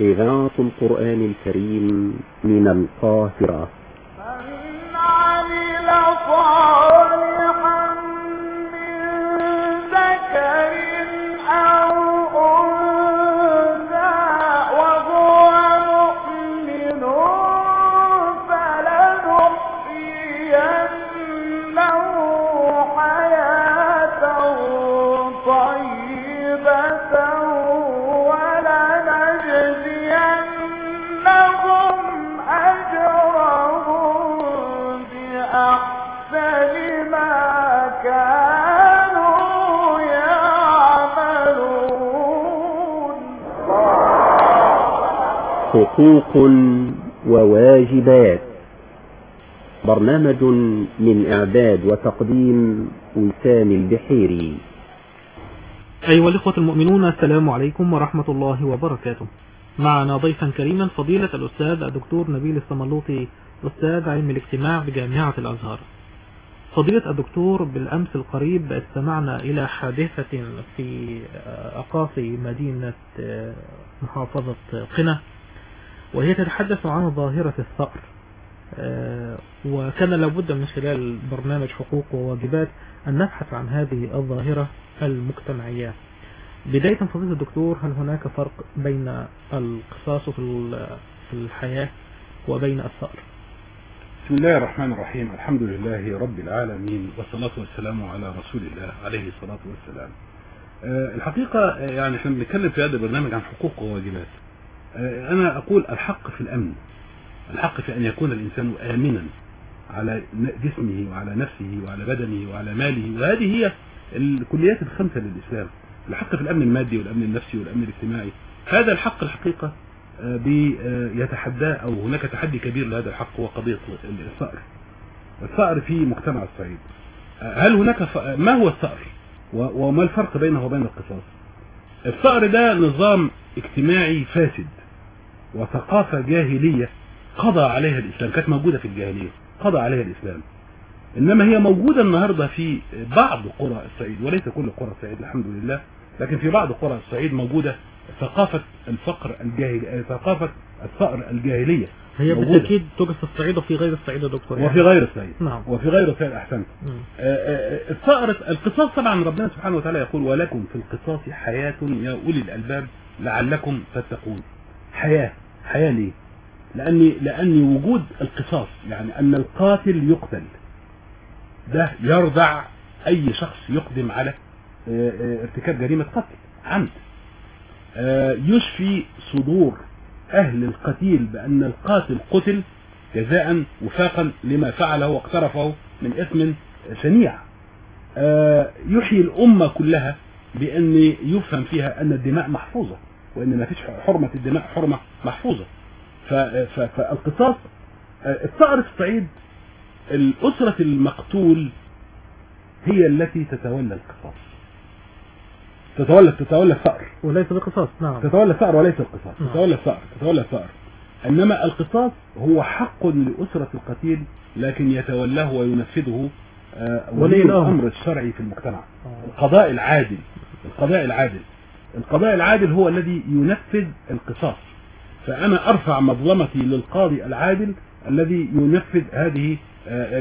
إذاعة القرآن الكريم من القاهرة. حقوق وواجبات. برنامج من إعداد وتقديم وسام البحيري. أيها الإخوة المؤمنون السلام عليكم ورحمة الله وبركاته. معنا ضيفا كريما فضيلة الأستاذ الدكتور نبيل الصملوطي أستاذ علم الاجتماع بجامعة الأزهر. فضيلة الدكتور بالأمس القريب استمعنا إلى حادثة في أقاصي مدينة محافظة قنا. وهي تتحدث عن ظاهرة الثأر وكان لابد من خلال برنامج حقوق وواجبات أن نبحث عن هذه الظاهرة المجتمعية. بداية فضيلة الدكتور هل هناك فرق بين القصاص في الحياة وبين الثأر بسم الله الرحمن الرحيم. الحمد لله رب العالمين والصلاة والسلام على رسول الله عليه الصلاة والسلام. أه الحقيقة آه، يعني إحنا بنتكلم في هذا البرنامج عن حقوق وواجبات. أنا أقول الحق في الأمن. الحق في أن يكون الإنسان آمنا على جسمه وعلى نفسه وعلى بدنه وعلى ماله. وهذه هي الكليات الخمسة للإسلام. الحق في الأمن المادي والأمن النفسي والأمن الاجتماعي. هذا الحق الحقيقة يتحداه أو هناك تحدي كبير لهذا الحق هو قضية الثأر الثأر في مجتمع الصعيد. هل هناك. ما هو الثأر وما الفرق بينه وبين القصاص؟ الثأر ده نظام اجتماعي فاسد. وثقافة جاهلية قضى عليها الإسلام كانت موجودة في الجاهلية قضى عليها الإسلام إنما هي موجودة النهاردة في بعض قرى الصعيد وليس كل قرى الصعيد الحمد لله لكن في بعض قرى الصعيد موجودة ثقافة الفقر الجاهلي ثقافة الثأر الجاهلية هي موجودة. بالتأكيد توجد في الصعيد وفي غير الصعيد يا دكتور يعني. وفي غير الصعيد نعم. وفي غير الصعيد أحسنت مم. آه، آه، الثأر القصاص طبعا ربنا سبحانه وتعالى يقول ولكم في القصاص حياة يا أولي الألباب لعلكم تتقون حياة حياة ليه لأن لأن وجود القصاص يعني أن القاتل يقتل. ده يرضع أي شخص يقدم على آه، آه، ارتكاب جريمة قتل عمد. آه، يشفي صدور أهل القتيل بأن القاتل قتل جزاء وفاقا لما فعله واقترفه من إثم شنيع. يحيي الأمة كلها بأن يفهم فيها أن الدماء محفوظة. وأن ما فيش حرمة الدماء حرمة محفوظة. ف- ف- فالقصاص الثأر في الصعيد الأسرة المقتول هي التي تتولى القصاص. تتولى تتولى الثأر. وليس بقصاص نعم. تتولى الثأر وليس القصاص. نعم. تتولى الثأر تتولى الثأر. إنما القصاص هو حق لأسرة القتيل لكن يتولاه وينفذه آه، ولي الأمر. الشرعي في المجتمع. القضاء العادل القضاء العادل. القضاء العادل هو الذي ينفذ القصاص. فأنا أرفع مظلمتي للقاضي العادل الذي ينفذ هذه آه،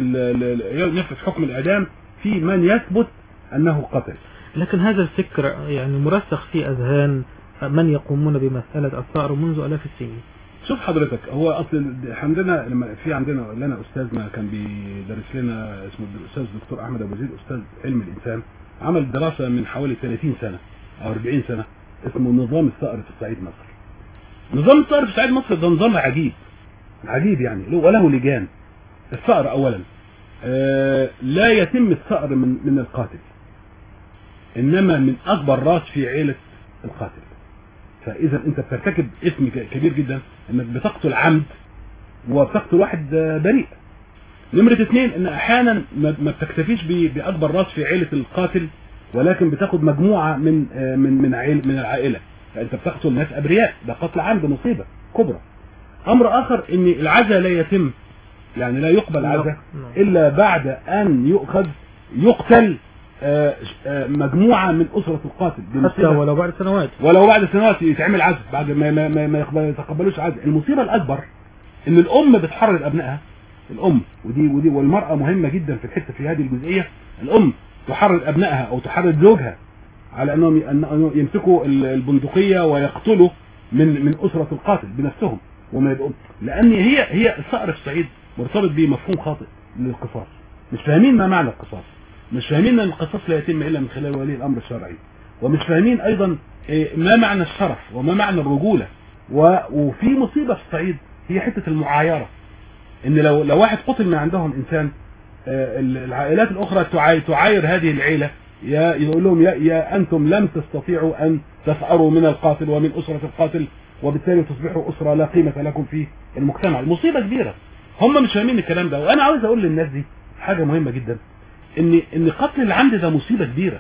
ينفذ حكم الإعدام في من يثبت أنه قتل. لكن هذا الفكر يعني مرسخ في أذهان من يقومون بمسألة الثأر منذ آلاف السنين. شوف حضرتك هو أصل عندنا لما في عندنا لنا استاذنا كان بيدرس لنا اسمه الأستاذ دكتور أحمد أبو زيد أستاذ علم الإنسان عمل دراسة من حوالي 30 سنة. أو 40 سنة. اسمه نظام الثأر في الصعيد مصر. نظام الثأر في صعيد مصر ده نظام عجيب. عجيب يعني. له وله لجان. الثأر اولا. آه لا يتم الثأر من من القاتل. إنما من أكبر راس في عيلة القاتل. فإذا أنت بترتكب اسم ك- كبير جدا. إنك بتقتل عمد وبتقتل واحد آه، بريء. نمرة اثنين إن أحيانا ما بتكتفيش بأكبر راس في عيلة القاتل. ولكن بتاخد مجموعة من آه، من من عيل من العائلة. فأنت بتقتل ناس أبرياء. ده قتل عمد مصيبة كبرى. أمر آخر إن العزاء لا يتم يعني لا يقبل نعم. عزاء نعم. إلا بعد أن يؤخذ يقتل آه، آه، مجموعة من أسرة القاتل حتى ولو بعد سنوات. ولو بعد سنوات يتعمل عزل بعد ما ما ما, ما يقبل- يتقبلوش عزل المصيبة الأكبر إن الأم بتحرر أبنائها. الأم ودي ودي والمرأة مهمة جدا في الحتة في هذه الجزئية. الأم تحرر أبنائها أو تحرر زوجها على أنهم يمسكوا ال- البندقية ويقتلوا من من أسرة القاتل بنفسهم وما يبقوا لأن هي هي في الصعيد مرتبط بمفهوم خاطئ للقصاص. مش فاهمين ما معنى القصاص. مش فاهمين إن القصاص لا يتم إلا من خلال ولي الأمر الشرعي. ومش فاهمين أيضا إيه، ما معنى الشرف وما معنى الرجولة. وفي مصيبة في الصعيد هي حتة المعايرة. إن لو لو واحد قتل من عندهم إنسان العائلات الأخرى تعاي- تعاير هذه العيلة. يا يقول لهم يا, يا أنتم لم تستطيعوا أن تثأروا من القاتل ومن أسرة القاتل وبالتالي تصبحوا أسرة لا قيمة لكم في المجتمع. المصيبه كبيرة. هم مش فاهمين الكلام ده. وأنا عاوز أقول للناس دي حاجة مهمة جدا. ان إن قتل العمد ده مصيبة كبيرة.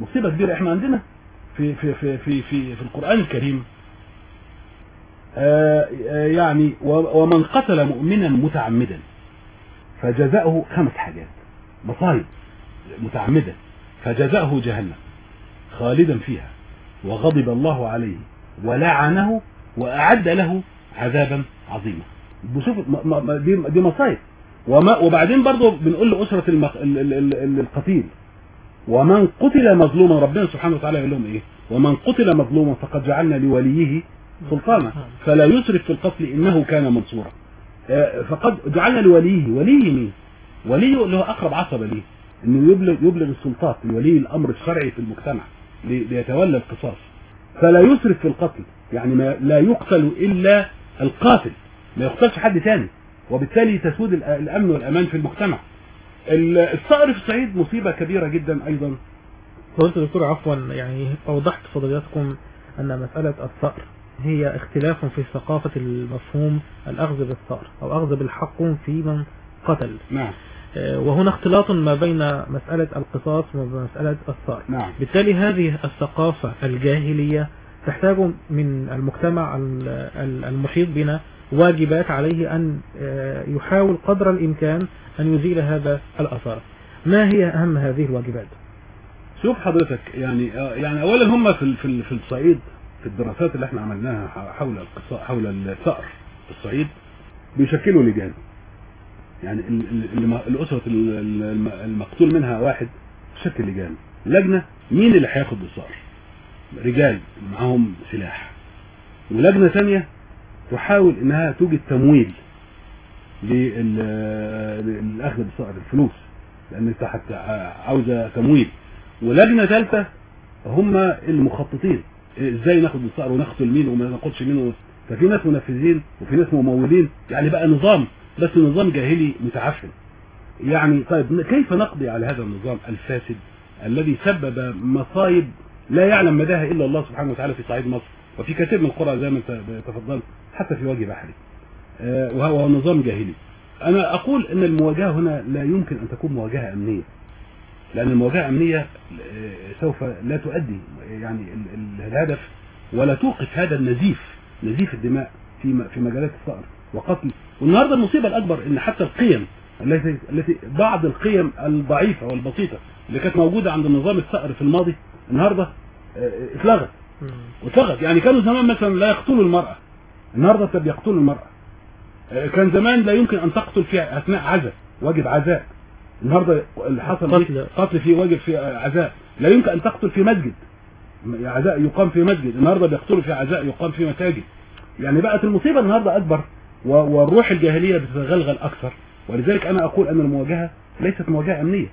مصيبة كبيرة. إحنا عندنا في في في في في, في القرآن الكريم آه آه يعني ومن قتل مؤمنا متعمدا. فجزاؤه خمس حاجات. مصايب متعمدا فجزاؤه جهنم. خالدا فيها. وغضب الله عليه. ولعنه وأعد له عذابا عظيما. بشوف دي مصايب. وما وبعدين برضه بنقول ال- القتيل. ومن قتل مظلوما ربنا سبحانه وتعالى يقول لهم إيه؟ ومن قتل مظلوما فقد جعلنا لوليه سلطانا. فلا يسرف في القتل إنه كان منصورا. فقد جعلنا لوليه ولي مين؟ ولي اللي هو أقرب عصبة ليه؟ إنه يبلغ يبلغ السلطات لولي الأمر الشرعي في المجتمع لي- ليتولى القصاص. فلا يسرف في القتل يعني ما لا يقتل إلا القاتل ما يقتلش حد تاني. وبالتالي تسود الأمن والأمان في المجتمع. ال- الصقر في الصعيد مصيبة كبيرة جدا أيضا. قلت دكتور عفوا يعني أوضحت فضيلتكم أن مسألة الثأر هي اختلاف في ثقافة المفهوم الأخذ بالثأر أو أخذ بالحق في من قتل. نعم. آه، وهنا اختلاط ما بين مسألة القصاص ومسألة الثأر نعم. بالتالي هذه الثقافة الجاهلية تحتاج من المجتمع ال- ال- المحيط بنا واجبات عليه أن آه، يحاول قدر الإمكان أن يزيل هذا الأثر. ما هي أهم هذه الواجبات؟ شوف حضرتك يعني آه، يعني اولا هم في في الصعيد. في الدراسات اللي إحنا عملناها حول حول الثأر في الصعيد بيشكلوا لجان. يعني ال- ال- الم- الأسرة ال- ال- الم- المقتول منها واحد تشكل لجان. لجنة مين اللي هياخد بالثأر رجال معاهم سلاح. ولجنة ثانية تحاول إنها توجد تمويل لل- للأخذ بالثأر الفلوس لأن تحت عاوزة تمويل. ولجنة ثالثة هم المخططين. إزاي ناخد الثأر ونقتل مين وما ناخدش مين ففي ناس منفذين وفي ناس ممولين. يعني بقى نظام بس نظام جاهلي متعفن. يعني طيب كيف نقضي على هذا النظام الفاسد الذي سبب مصايب لا يعلم مداها إلا الله سبحانه وتعالى في صعيد مصر؟ وفي كثير من القرى زي ما انت تفضلت حتى في وجه بحري. آه، وهو نظام جاهلي. أنا أقول إن المواجهة هنا لا يمكن أن تكون مواجهة أمنية. لأن المواجهه امنيه آه، سوف لا تؤدي يعني ال- ال- الهدف ولا توقف هذا النزيف نزيف الدماء في في مجالات الثأر وقتل. والنهاردة المصيبة الأكبر إن حتى القيم التي التي بعض القيم الضعيفة والبسيطة اللي كانت موجودة عند النظام الثأر في الماضي النهارده آه، اتلغت. واتلغت يعني كانوا زمان مثلا لا يقتلوا المرأة. النهارده طب يقتلوا المرأة. آه، كان زمان لا يمكن أن تقتل في أثناء عزاء واجب عزاء. النهارده اللي حصل قتل. قتل في واجب في عزاء. لا يمكن أن تقتل في مسجد. عزاء يقام في مسجد. النهارده بيقتلوا في عزاء يقام في مساجد. يعني بقت المصيبة النهارده أكبر والروح الجاهلية بتتغلغل أكثر. ولذلك أنا أقول أن المواجهة ليست مواجهة أمنية.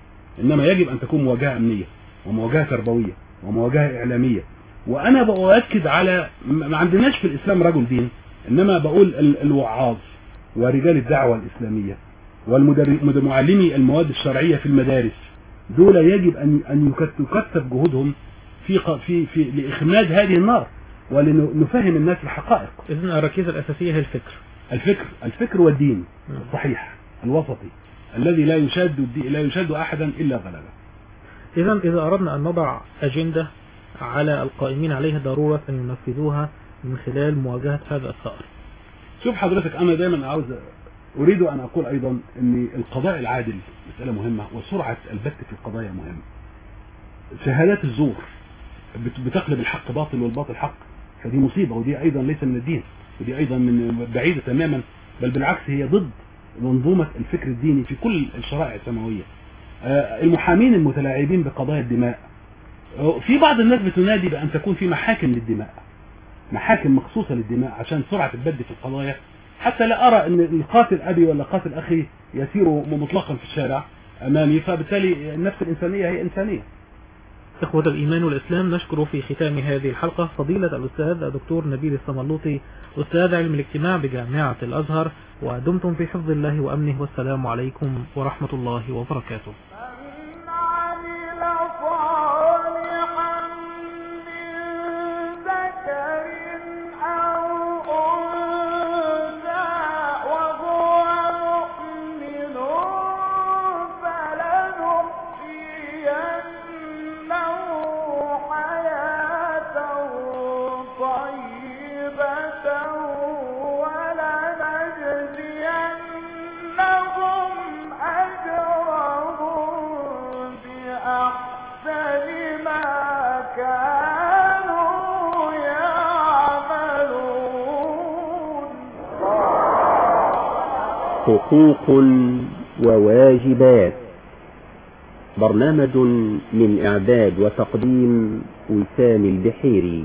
إنما يجب أن تكون مواجهة أمنية ومواجهة تربوية ومواجهة إعلامية. وأنا باؤكد على ما عندناش في الإسلام رجل دين. إنما بقول ال- الوعاظ ورجال الدعوة الإسلامية. والمعلمي المواد الشرعية في المدارس دول يجب أن يكت- تكثف جهودهم في في في لإخماد هذه النار ولنفهم الناس الحقائق. إذن الركيزة الأساسية هي الفكر. الفكر الفكر والدين مم. الصحيح الوسطي الذي لا يشاد لا يشاد أحدا إلا غلبه. إذا إذا أردنا أن نضع أجندة على القائمين عليها ضرورة أن ينفذوها من خلال مواجهة هذا الثأر شوف حضرتك أنا دايما عاوز أريد أن أقول أيضا إن القضاء العادل مسألة مهمة وسرعة البت في القضايا مهمة. شهادات الزور بت- بتقلب الحق باطل والباطل حق فدي مصيبة ودي أيضا ليس من الدين ودي أيضا من بعيدة تماما بل بالعكس هي ضد منظومة الفكر الديني في كل الشرائع السماوية. آه، المحامين المتلاعبين بقضايا الدماء. آه، في بعض الناس بتنادي بأن تكون في محاكم للدماء محاكم مخصوصة للدماء عشان سرعة البد في القضايا حتى لا أرى أن القاتل أبي ولا قاتل أخي يسير مطلقا في الشارع أمامي فبالتالي النفس الإنسانية هي إنسانية. إخوة الإيمان والإسلام نشكر في ختام هذه الحلقة فضيلة الأستاذ الدكتور نبيل الصملوطي أستاذ علم الاجتماع بجامعة الأزهر ودمتم في حفظ الله وأمنه والسلام عليكم ورحمة الله وبركاته. حقوق وواجبات. برنامج من إعداد وتقديم وسام البحيري.